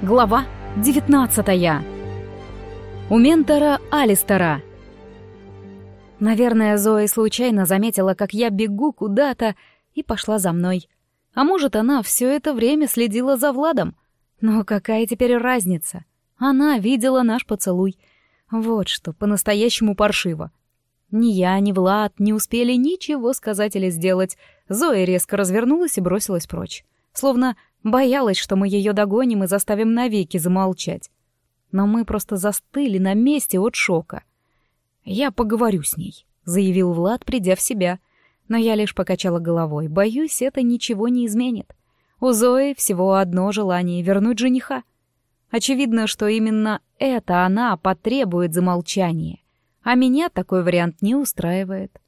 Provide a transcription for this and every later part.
Глава 19 У ментора Алистера. Наверное, Зои случайно заметила, как я бегу куда-то, и пошла за мной. А может, она все это время следила за Владом. Но какая теперь разница? Она видела наш поцелуй. Вот что, по-настоящему паршиво. Ни я, ни Влад не успели ничего сказать или сделать. Зоя резко развернулась и бросилась прочь. Словно Боялась, что мы ее догоним и заставим навеки замолчать. Но мы просто застыли на месте от шока. «Я поговорю с ней», — заявил Влад, придя в себя. Но я лишь покачала головой. Боюсь, это ничего не изменит. У Зои всего одно желание — вернуть жениха. Очевидно, что именно это она потребует замолчания. А меня такой вариант не устраивает.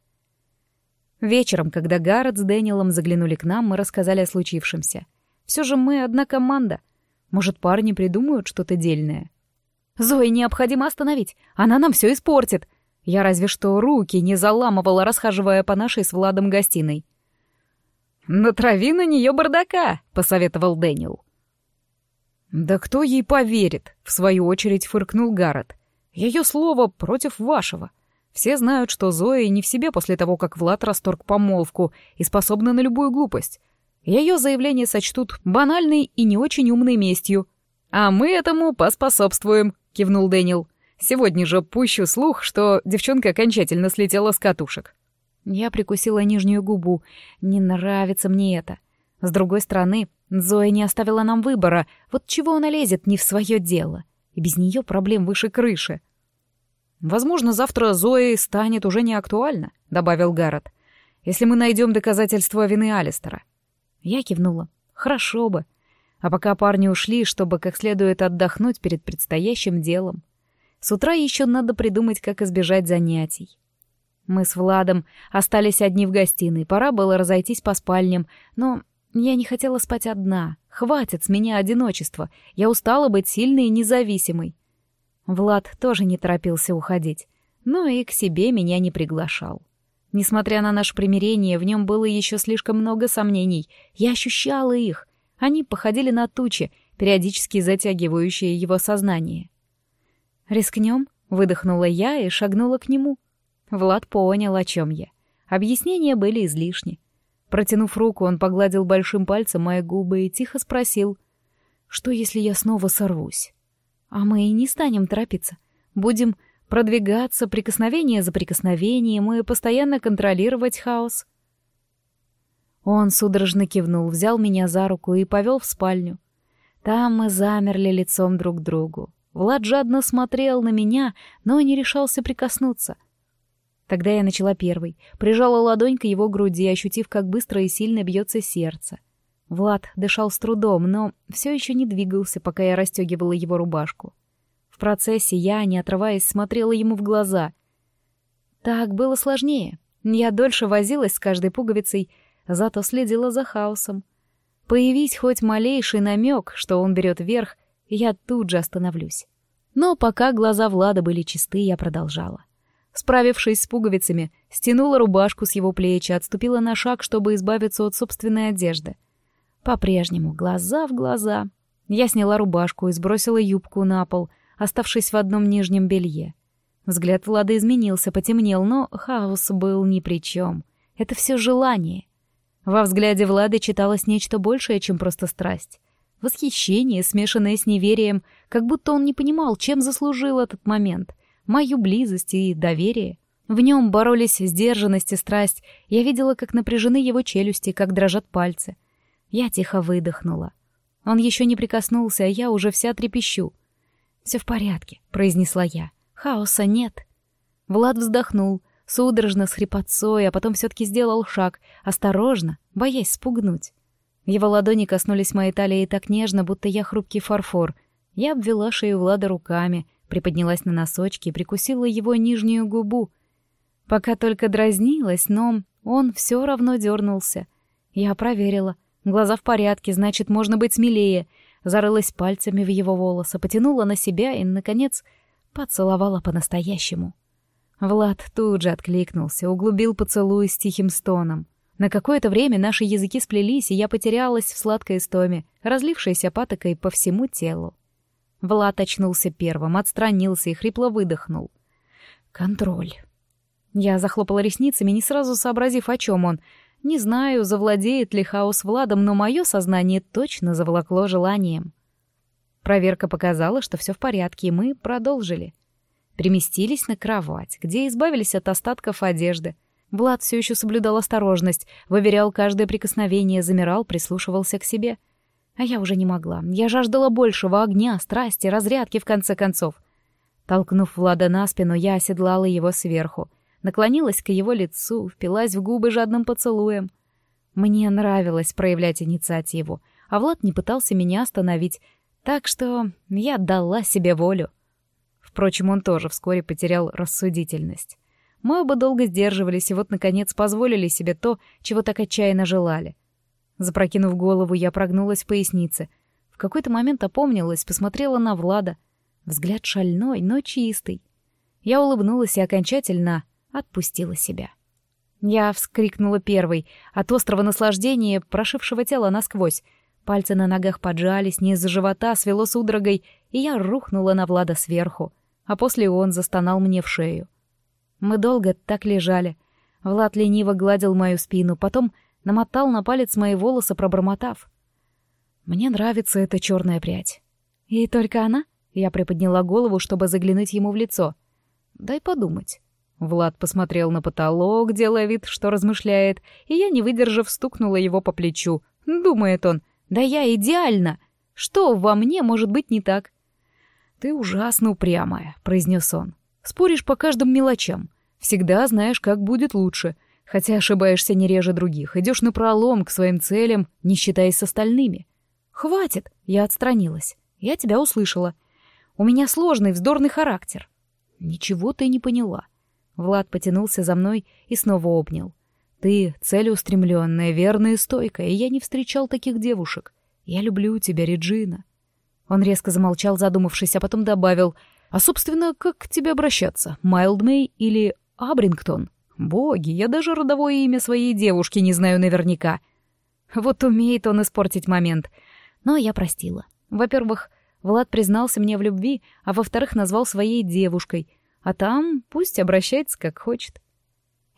Вечером, когда Гаррет с Дэниелом заглянули к нам, мы рассказали о случившемся — все же мы одна команда. Может, парни придумают что-то дельное. Зои необходимо остановить. Она нам все испортит. Я разве что руки не заламывала, расхаживая по нашей с Владом гостиной. «Натрави на нее бардака», — посоветовал Дэниел. «Да кто ей поверит?» — в свою очередь фыркнул Гаррет. «Ее слово против вашего. Все знают, что Зоя не в себе после того, как Влад расторг помолвку и способна на любую глупость. Ее заявление сочтут банальной и не очень умной местью. «А мы этому поспособствуем», — кивнул Дэниел. «Сегодня же пущу слух, что девчонка окончательно слетела с катушек». Я прикусила нижнюю губу. Не нравится мне это. С другой стороны, Зоя не оставила нам выбора. Вот чего она лезет не в свое дело. И без нее проблем выше крыши. «Возможно, завтра Зои станет уже не актуально», — добавил Гаррет, «если мы найдем доказательства вины Алистера. Я кивнула. Хорошо бы. А пока парни ушли, чтобы как следует отдохнуть перед предстоящим делом. С утра еще надо придумать, как избежать занятий. Мы с Владом остались одни в гостиной, пора было разойтись по спальням, но я не хотела спать одна. Хватит с меня одиночества, я устала быть сильной и независимой. Влад тоже не торопился уходить, но и к себе меня не приглашал. Несмотря на наше примирение, в нем было еще слишком много сомнений. Я ощущала их. Они походили на тучи, периодически затягивающие его сознание. «Рискнем?» — выдохнула я и шагнула к нему. Влад понял, о чем я. Объяснения были излишни. Протянув руку, он погладил большим пальцем мои губы и тихо спросил, «Что, если я снова сорвусь?» «А мы и не станем торопиться. Будем продвигаться прикосновение за прикосновением и постоянно контролировать хаос. Он судорожно кивнул, взял меня за руку и повел в спальню. Там мы замерли лицом друг к другу. Влад жадно смотрел на меня, но не решался прикоснуться. Тогда я начала первой, прижала ладонь к его груди, ощутив, как быстро и сильно бьется сердце. Влад дышал с трудом, но все еще не двигался, пока я расстегивала его рубашку процессе я, не отрываясь, смотрела ему в глаза. Так было сложнее. Я дольше возилась с каждой пуговицей, зато следила за хаосом. Появись хоть малейший намек, что он берет верх, я тут же остановлюсь. Но пока глаза Влада были чисты, я продолжала. Справившись с пуговицами, стянула рубашку с его плечи, отступила на шаг, чтобы избавиться от собственной одежды. По-прежнему, глаза в глаза. Я сняла рубашку и сбросила юбку на пол, оставшись в одном нижнем белье. Взгляд Влада изменился, потемнел, но хаос был ни при чем. Это все желание. Во взгляде Влада читалось нечто большее, чем просто страсть. Восхищение, смешанное с неверием, как будто он не понимал, чем заслужил этот момент. Мою близость и доверие. В нем боролись сдержанность и страсть. Я видела, как напряжены его челюсти, как дрожат пальцы. Я тихо выдохнула. Он еще не прикоснулся, а я уже вся трепещу. «Все в порядке», — произнесла я. «Хаоса нет». Влад вздохнул, судорожно с хрипотцой, а потом все-таки сделал шаг, осторожно, боясь спугнуть. Его ладони коснулись моей талии так нежно, будто я хрупкий фарфор. Я обвела шею Влада руками, приподнялась на носочки и прикусила его нижнюю губу. Пока только дразнилась, но он все равно дернулся. Я проверила. Глаза в порядке, значит, можно быть смелее — зарылась пальцами в его волосы, потянула на себя и, наконец, поцеловала по-настоящему. Влад тут же откликнулся, углубил поцелуй с тихим стоном. На какое-то время наши языки сплелись, и я потерялась в сладкой истоме, разлившейся патокой по всему телу. Влад очнулся первым, отстранился и хрипло выдохнул. «Контроль». Я захлопала ресницами, не сразу сообразив, о чем он. Не знаю, завладеет ли хаос Владом, но мое сознание точно заволокло желанием. Проверка показала, что все в порядке, и мы продолжили. Переместились на кровать, где избавились от остатков одежды. Влад все еще соблюдал осторожность, выверял каждое прикосновение, замирал, прислушивался к себе. А я уже не могла. Я жаждала большего огня, страсти, разрядки, в конце концов. Толкнув Влада на спину, я оседлала его сверху — наклонилась к его лицу, впилась в губы жадным поцелуем. Мне нравилось проявлять инициативу, а Влад не пытался меня остановить, так что я дала себе волю. Впрочем, он тоже вскоре потерял рассудительность. Мы оба долго сдерживались и вот, наконец, позволили себе то, чего так отчаянно желали. Запрокинув голову, я прогнулась в пояснице. В какой-то момент опомнилась, посмотрела на Влада. Взгляд шальной, но чистый. Я улыбнулась и окончательно отпустила себя. Я вскрикнула первой, от острого наслаждения, прошившего тело насквозь. Пальцы на ногах поджались, низ живота свело судорогой, и я рухнула на Влада сверху, а после он застонал мне в шею. Мы долго так лежали. Влад лениво гладил мою спину, потом намотал на палец мои волосы, пробормотав. «Мне нравится эта черная прядь». «И только она?» Я приподняла голову, чтобы заглянуть ему в лицо. «Дай подумать». Влад посмотрел на потолок, делая вид, что размышляет, и я, не выдержав, стукнула его по плечу. Думает он, да я идеально. Что во мне может быть не так? «Ты ужасно упрямая», — произнес он. «Споришь по каждым мелочам. Всегда знаешь, как будет лучше. Хотя ошибаешься не реже других. Идешь напролом к своим целям, не считаясь с остальными». «Хватит!» — я отстранилась. «Я тебя услышала. У меня сложный, вздорный характер». «Ничего ты не поняла. Влад потянулся за мной и снова обнял. «Ты целеустремленная, верная и стойкая, и я не встречал таких девушек. Я люблю тебя, Реджина». Он резко замолчал, задумавшись, а потом добавил, «А, собственно, как к тебе обращаться? Майлдмей или Абрингтон? Боги, я даже родовое имя своей девушки не знаю наверняка». Вот умеет он испортить момент. Но я простила. Во-первых, Влад признался мне в любви, а во-вторых, назвал своей девушкой — а там пусть обращается как хочет.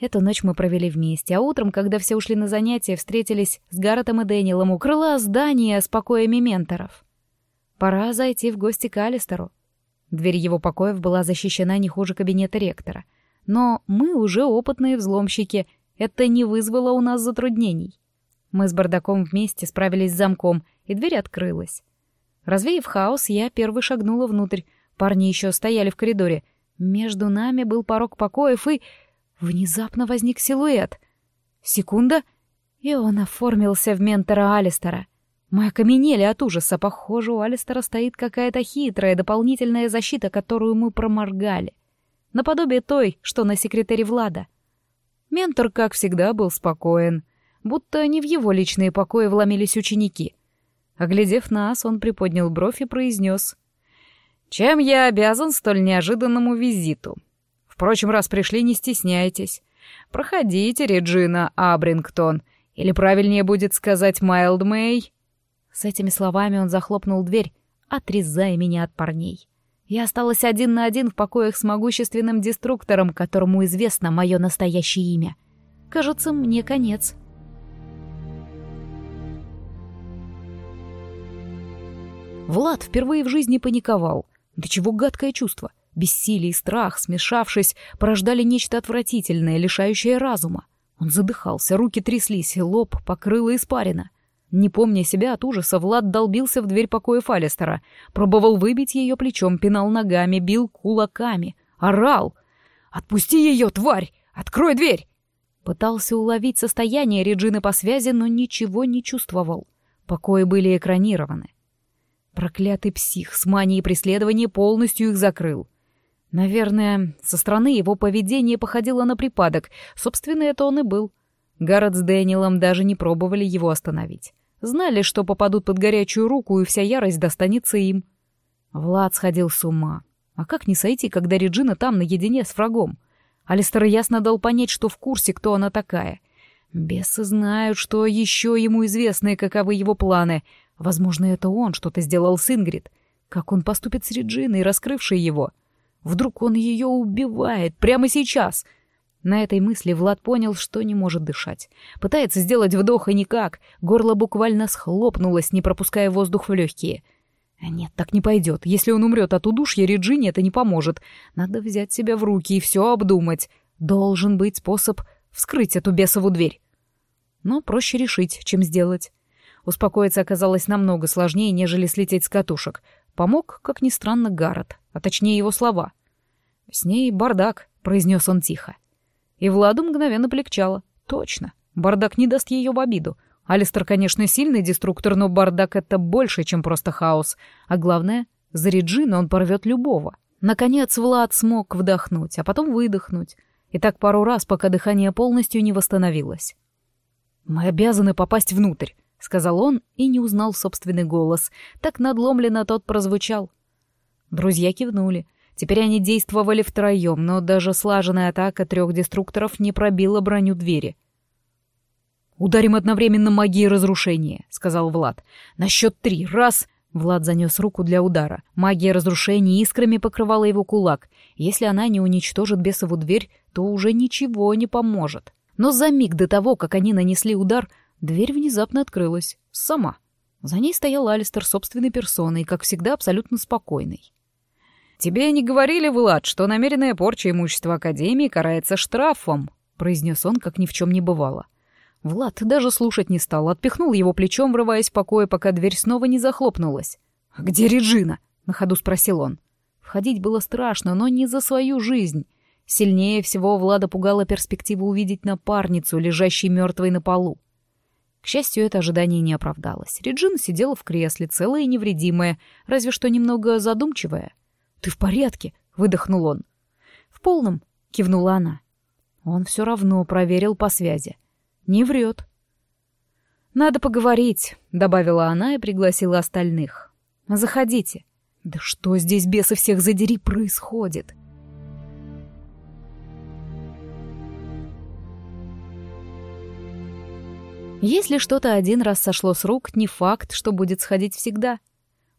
Эту ночь мы провели вместе, а утром, когда все ушли на занятия, встретились с Гарретом и Дэниелом у крыла здания с покоями менторов. Пора зайти в гости к Алистеру. Дверь его покоев была защищена не хуже кабинета ректора. Но мы уже опытные взломщики, это не вызвало у нас затруднений. Мы с бардаком вместе справились с замком, и дверь открылась. Развеяв хаос, я первый шагнула внутрь. Парни еще стояли в коридоре, между нами был порог покоев, и... Внезапно возник силуэт. Секунда, и он оформился в ментора Алистера. Мы окаменели от ужаса. Похоже, у Алистера стоит какая-то хитрая дополнительная защита, которую мы проморгали. Наподобие той, что на секретаре Влада. Ментор, как всегда, был спокоен, будто не в его личные покои вломились ученики. Оглядев нас, он приподнял бровь и произнес. Чем я обязан столь неожиданному визиту? Впрочем, раз пришли, не стесняйтесь. Проходите, Реджина Абрингтон, или правильнее будет сказать Майлд Мэй. С этими словами он захлопнул дверь, отрезая меня от парней. Я осталась один на один в покоях с могущественным деструктором, которому известно мое настоящее имя. Кажется, мне конец. Влад впервые в жизни паниковал. Да чего гадкое чувство. Бессилие и страх, смешавшись, порождали нечто отвратительное, лишающее разума. Он задыхался, руки тряслись, лоб покрыло испарина. Не помня себя от ужаса, Влад долбился в дверь покоя Фалестера, пробовал выбить ее плечом, пинал ногами, бил кулаками, орал. «Отпусти ее, тварь! Открой дверь!» Пытался уловить состояние Реджины по связи, но ничего не чувствовал. Покои были экранированы. Проклятый псих с манией преследования полностью их закрыл. Наверное, со стороны его поведение походило на припадок. Собственно, это он и был. Гаррет с Дэниелом даже не пробовали его остановить. Знали, что попадут под горячую руку, и вся ярость достанется им. Влад сходил с ума. А как не сойти, когда Реджина там наедине с врагом? Алистер ясно дал понять, что в курсе, кто она такая. Бесы знают, что еще ему известно и каковы его планы — Возможно, это он что-то сделал с Ингрид. Как он поступит с Реджиной, раскрывшей его? Вдруг он ее убивает прямо сейчас? На этой мысли Влад понял, что не может дышать. Пытается сделать вдох, и никак. Горло буквально схлопнулось, не пропуская воздух в легкие. Нет, так не пойдет. Если он умрет от удушья, Реджине это не поможет. Надо взять себя в руки и все обдумать. Должен быть способ вскрыть эту бесову дверь. Но проще решить, чем сделать. Успокоиться оказалось намного сложнее, нежели слететь с катушек. Помог, как ни странно, Гаррет, а точнее его слова. «С ней бардак», — произнес он тихо. И Владу мгновенно полегчало. «Точно, бардак не даст ее в обиду. Алистер, конечно, сильный деструктор, но бардак — это больше, чем просто хаос. А главное, за Реджину он порвет любого. Наконец Влад смог вдохнуть, а потом выдохнуть. И так пару раз, пока дыхание полностью не восстановилось. «Мы обязаны попасть внутрь», — сказал он и не узнал собственный голос. Так надломленно тот прозвучал. Друзья кивнули. Теперь они действовали втроем, но даже слаженная атака трех деструкторов не пробила броню двери. «Ударим одновременно магией разрушения», — сказал Влад. «На счет три. Раз!» Влад занес руку для удара. Магия разрушения искрами покрывала его кулак. Если она не уничтожит бесову дверь, то уже ничего не поможет. Но за миг до того, как они нанесли удар, дверь внезапно открылась. Сама. За ней стоял Алистер собственной персоной, как всегда абсолютно спокойный. «Тебе не говорили, Влад, что намеренная порча имущества Академии карается штрафом?» — произнес он, как ни в чем не бывало. Влад даже слушать не стал, отпихнул его плечом, врываясь в покое, пока дверь снова не захлопнулась. «Где Реджина?» — на ходу спросил он. Входить было страшно, но не за свою жизнь. Сильнее всего Влада пугала перспектива увидеть напарницу, лежащей мертвой на полу. К счастью, это ожидание не оправдалось. Реджина сидела в кресле, целая и невредимая, разве что немного задумчивая. «Ты в порядке?» — выдохнул он. «В полном», — кивнула она. Он все равно проверил по связи. Не врет. «Надо поговорить», — добавила она и пригласила остальных. «Заходите». «Да что здесь, бесы всех задери, происходит?» Если что-то один раз сошло с рук, не факт, что будет сходить всегда.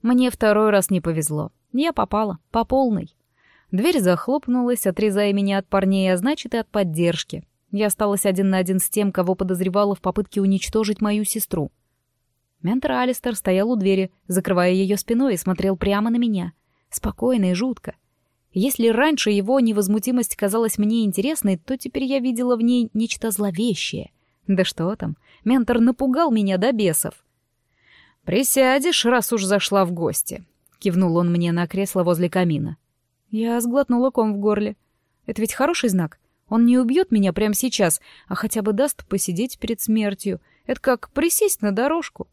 Мне второй раз не повезло. Я попала, по полной. Дверь захлопнулась, отрезая меня от парней, а значит и от поддержки. Я осталась один на один с тем, кого подозревала в попытке уничтожить мою сестру. Ментор Алистер стоял у двери, закрывая ее спиной, и смотрел прямо на меня. Спокойно и жутко. Если раньше его невозмутимость казалась мне интересной, то теперь я видела в ней нечто зловещее. Да что там, ментор напугал меня до бесов. «Присядешь, раз уж зашла в гости», — кивнул он мне на кресло возле камина. Я сглотнула ком в горле. Это ведь хороший знак. Он не убьет меня прямо сейчас, а хотя бы даст посидеть перед смертью. Это как присесть на дорожку.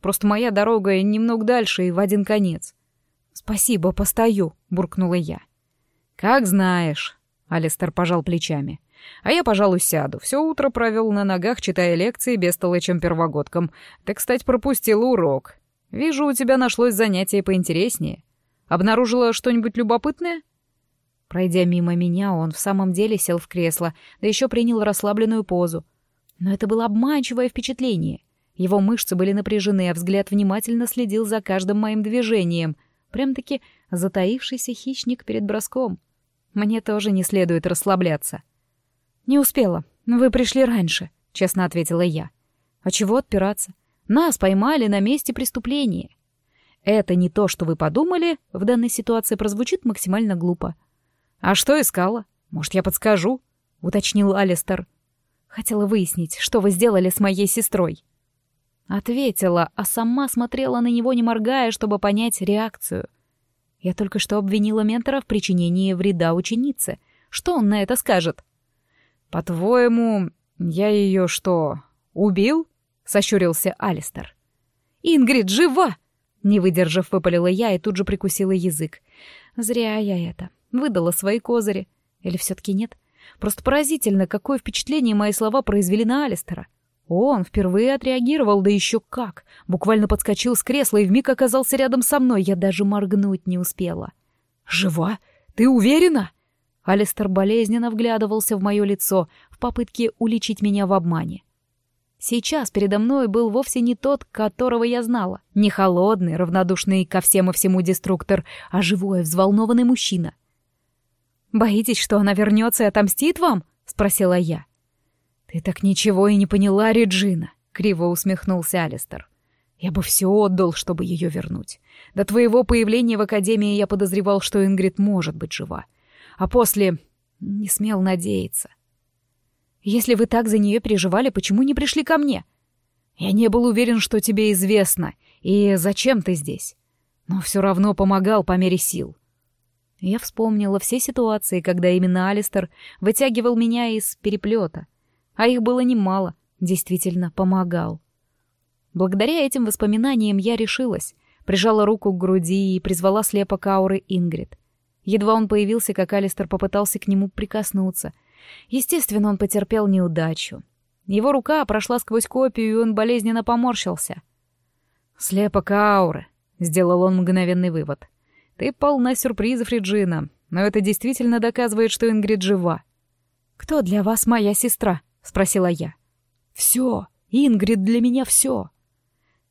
Просто моя дорога немного дальше и в один конец. «Спасибо, постою», — буркнула я. «Как знаешь», — Алистер пожал плечами. «А я, пожалуй, сяду. Все утро провел на ногах, читая лекции бестолочим первогодкам. Ты, кстати, пропустила урок. Вижу, у тебя нашлось занятие поинтереснее. Обнаружила что-нибудь любопытное?» Пройдя мимо меня, он в самом деле сел в кресло, да еще принял расслабленную позу. Но это было обманчивое впечатление. Его мышцы были напряжены, а взгляд внимательно следил за каждым моим движением. Прям-таки затаившийся хищник перед броском. Мне тоже не следует расслабляться. «Не успела. Вы пришли раньше», — честно ответила я. «А чего отпираться? Нас поймали на месте преступления». «Это не то, что вы подумали», в данной ситуации прозвучит максимально глупо. «А что искала? Может, я подскажу?» — уточнил Алистер. «Хотела выяснить, что вы сделали с моей сестрой». Ответила, а сама смотрела на него, не моргая, чтобы понять реакцию. Я только что обвинила ментора в причинении вреда ученице. Что он на это скажет? «По-твоему, я ее что, убил?» — сощурился Алистер. «Ингрид жива!» Не выдержав, выпалила я и тут же прикусила язык. Зря я это. Выдала свои козыри. Или все-таки нет? Просто поразительно, какое впечатление мои слова произвели на Алистера. Он впервые отреагировал, да еще как. Буквально подскочил с кресла и вмиг оказался рядом со мной. Я даже моргнуть не успела. «Жива? Ты уверена?» Алистер болезненно вглядывался в мое лицо в попытке уличить меня в обмане. Сейчас передо мной был вовсе не тот, которого я знала. Не холодный, равнодушный ко всем и всему деструктор, а живой, взволнованный мужчина. «Боитесь, что она вернется и отомстит вам?» — спросила я. «Ты так ничего и не поняла, Реджина», — криво усмехнулся Алистер. «Я бы все отдал, чтобы ее вернуть. До твоего появления в Академии я подозревал, что Ингрид может быть жива. А после не смел надеяться. Если вы так за нее переживали, почему не пришли ко мне? Я не был уверен, что тебе известно, и зачем ты здесь. Но все равно помогал по мере сил. Я вспомнила все ситуации, когда именно Алистер вытягивал меня из переплета. А их было немало, действительно помогал. Благодаря этим воспоминаниям я решилась, прижала руку к груди и призвала слепок ауры Ингрид. Едва он появился, как Алистер попытался к нему прикоснуться — Естественно, он потерпел неудачу. Его рука прошла сквозь копию, и он болезненно поморщился. «Слепок ауры», — сделал он мгновенный вывод. «Ты полна сюрпризов, Реджина, но это действительно доказывает, что Ингрид жива». «Кто для вас моя сестра?» — спросила я. «Все. Ингрид для меня все».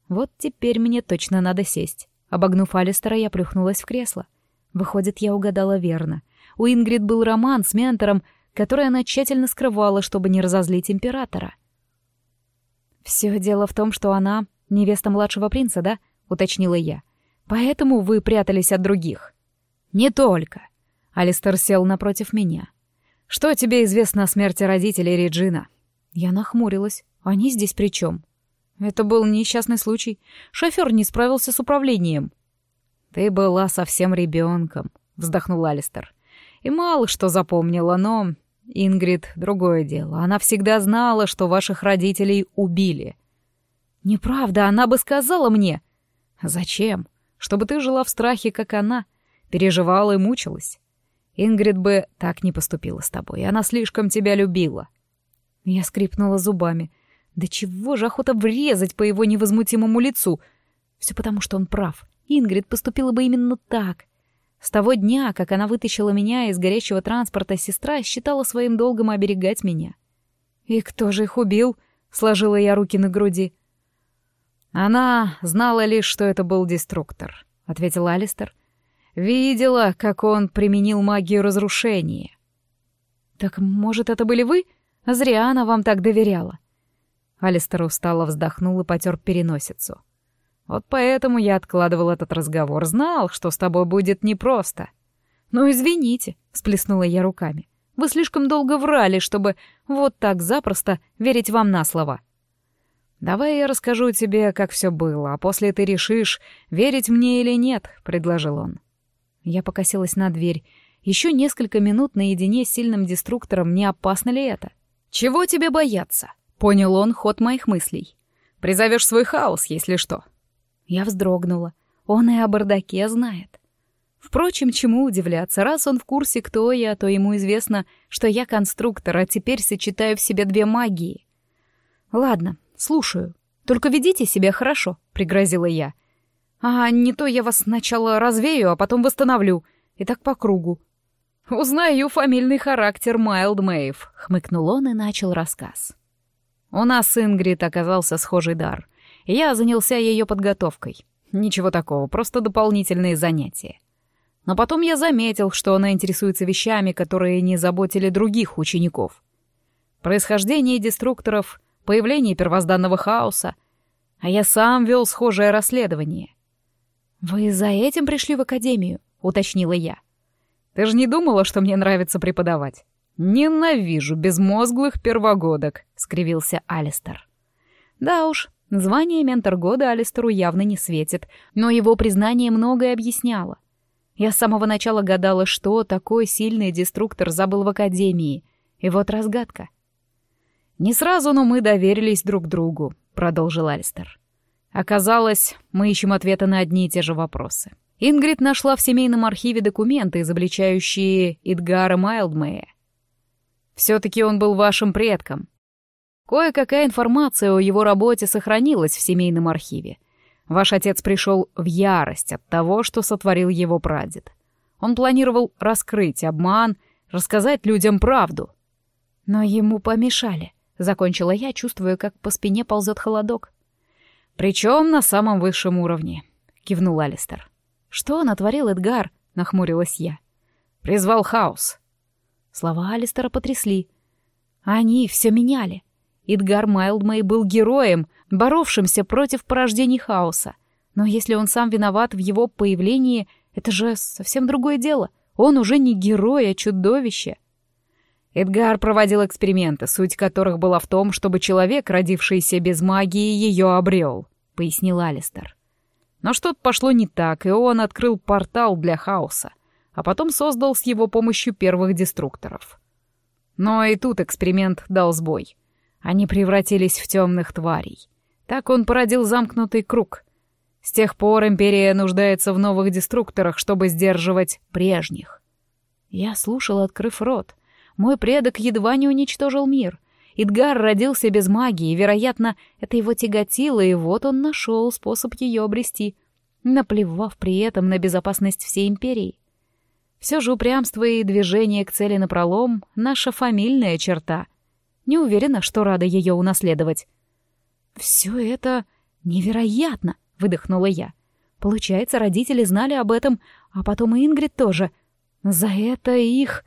Вот теперь мне точно надо сесть. Обогнув Алистера, я плюхнулась в кресло. Выходит, я угадала верно. У Ингрид был роман с ментором, который она тщательно скрывала, чтобы не разозлить императора. «Все дело в том, что она невеста младшего принца, да?» — уточнила я. «Поэтому вы прятались от других?» «Не только». Алистер сел напротив меня. «Что тебе известно о смерти родителей Реджина?» Я нахмурилась. «Они здесь при чем?» «Это был несчастный случай. Шофер не справился с управлением». «Ты была совсем ребенком», — вздохнул Алистер. «И мало что запомнила, но Ингрид — другое дело. Она всегда знала, что ваших родителей убили. Неправда, она бы сказала мне. Зачем? Чтобы ты жила в страхе, как она, переживала и мучилась. Ингрид бы так не поступила с тобой, она слишком тебя любила. Я скрипнула зубами. Да чего же охота врезать по его невозмутимому лицу? Все потому, что он прав. Ингрид поступила бы именно так. С того дня, как она вытащила меня из горячего транспорта, сестра считала своим долгом оберегать меня. «И кто же их убил?» — сложила я руки на груди. «Она знала лишь, что это был деструктор», — ответил Алистер. «Видела, как он применил магию разрушения». «Так, может, это были вы? Зря она вам так доверяла». Алистер устало вздохнул и потер переносицу. Вот поэтому я откладывал этот разговор, знал, что с тобой будет непросто. «Ну, извините», — всплеснула я руками. «Вы слишком долго врали, чтобы вот так запросто верить вам на слово». «Давай я расскажу тебе, как все было, а после ты решишь, верить мне или нет», — предложил он. Я покосилась на дверь. Еще несколько минут наедине с сильным деструктором, не опасно ли это? «Чего тебе бояться?» — понял он ход моих мыслей. «Призовешь свой хаос, если что. Я вздрогнула. Он и о бардаке знает. Впрочем, чему удивляться, раз он в курсе, кто я, то ему известно, что я конструктор, а теперь сочетаю в себе две магии. «Ладно, слушаю. Только ведите себя хорошо», — пригрозила я. «А не то я вас сначала развею, а потом восстановлю. И так по кругу». «Узнаю фамильный характер Майлд Мэйв», — хмыкнул он и начал рассказ. У нас с Ингрид оказался схожий дар — я занялся ее подготовкой. Ничего такого, просто дополнительные занятия. Но потом я заметил, что она интересуется вещами, которые не заботили других учеников. Происхождение деструкторов, появление первозданного хаоса. А я сам вел схожее расследование. «Вы за этим пришли в академию?» — уточнила я. «Ты же не думала, что мне нравится преподавать?» «Ненавижу безмозглых первогодок», — скривился Алистер. «Да уж, Звание ментор года Алистеру явно не светит, но его признание многое объясняло. Я с самого начала гадала, что такой сильный деструктор забыл в Академии. И вот разгадка. «Не сразу, но мы доверились друг другу», — продолжил Алистер. Оказалось, мы ищем ответы на одни и те же вопросы. Ингрид нашла в семейном архиве документы, изобличающие Идгара Майлдмея. «Все-таки он был вашим предком. Кое-какая информация о его работе сохранилась в семейном архиве. Ваш отец пришел в ярость от того, что сотворил его прадед. Он планировал раскрыть обман, рассказать людям правду. Но ему помешали, закончила я, чувствуя, как по спине ползет холодок. «Причем на самом высшем уровне», — кивнул Алистер. «Что натворил Эдгар?» — нахмурилась я. «Призвал хаос». Слова Алистера потрясли. Они все меняли. Эдгар Майлдмей был героем, боровшимся против порождений хаоса. Но если он сам виноват в его появлении, это же совсем другое дело. Он уже не герой, а чудовище. Эдгар проводил эксперименты, суть которых была в том, чтобы человек, родившийся без магии, ее обрел, — пояснил Алистер. Но что-то пошло не так, и он открыл портал для хаоса, а потом создал с его помощью первых деструкторов. Но и тут эксперимент дал сбой. Они превратились в темных тварей. Так он породил замкнутый круг. С тех пор Империя нуждается в новых деструкторах, чтобы сдерживать прежних. Я слушал, открыв рот. Мой предок едва не уничтожил мир. Идгар родился без магии, вероятно, это его тяготило, и вот он нашел способ ее обрести, наплевав при этом на безопасность всей империи. Все же упрямство и движение к цели напролом — наша фамильная черта. Не уверена, что рада ее унаследовать. «Все это невероятно!» — выдохнула я. «Получается, родители знали об этом, а потом и Ингрид тоже. За это их...»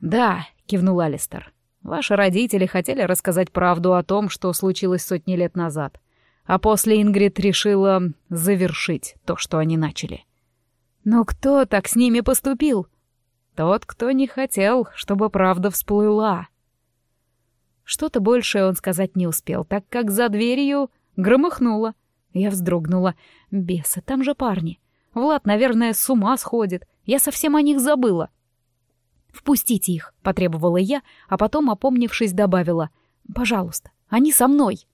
«Да», — кивнул Алистер. «Ваши родители хотели рассказать правду о том, что случилось сотни лет назад, а после Ингрид решила завершить то, что они начали». «Но кто так с ними поступил?» «Тот, кто не хотел, чтобы правда всплыла». Что-то большее он сказать не успел, так как за дверью громыхнуло. Я вздрогнула. «Бесы, там же парни. Влад, наверное, с ума сходит. Я совсем о них забыла». «Впустите их», — потребовала я, а потом, опомнившись, добавила. «Пожалуйста, они со мной».